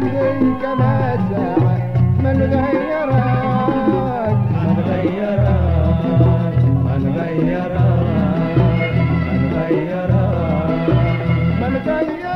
تمضي كما ساعة ما نغيرك ما نغيرك ما نغيرك ما نغيرك ما نغيرك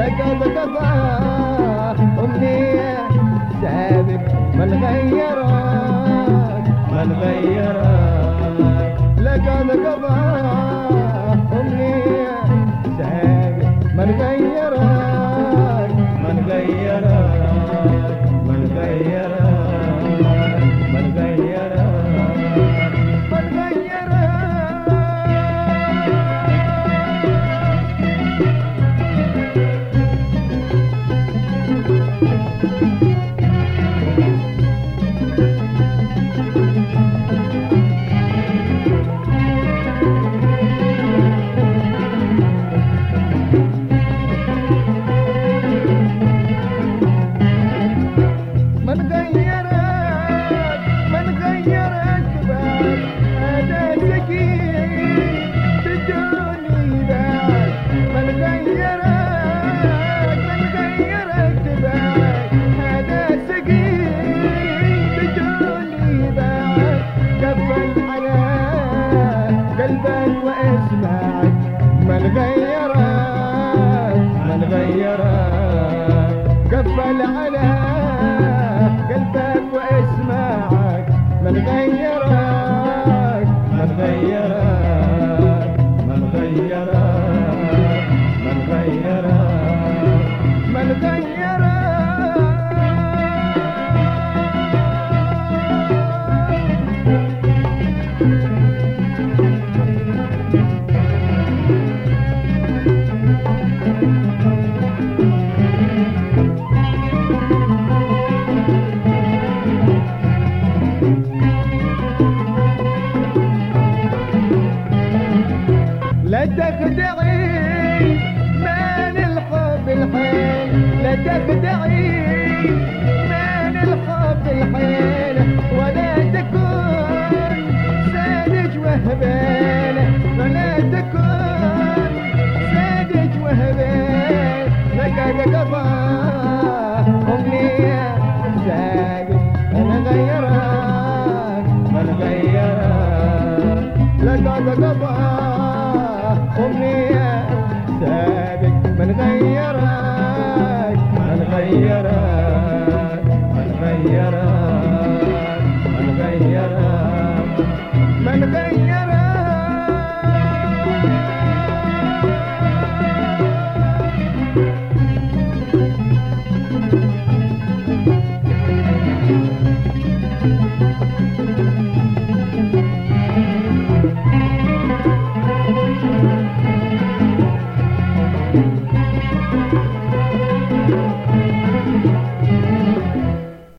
لقد قضى أمنية سابق ما نغير فلعنها لا تبدعي من الحب الحين ولا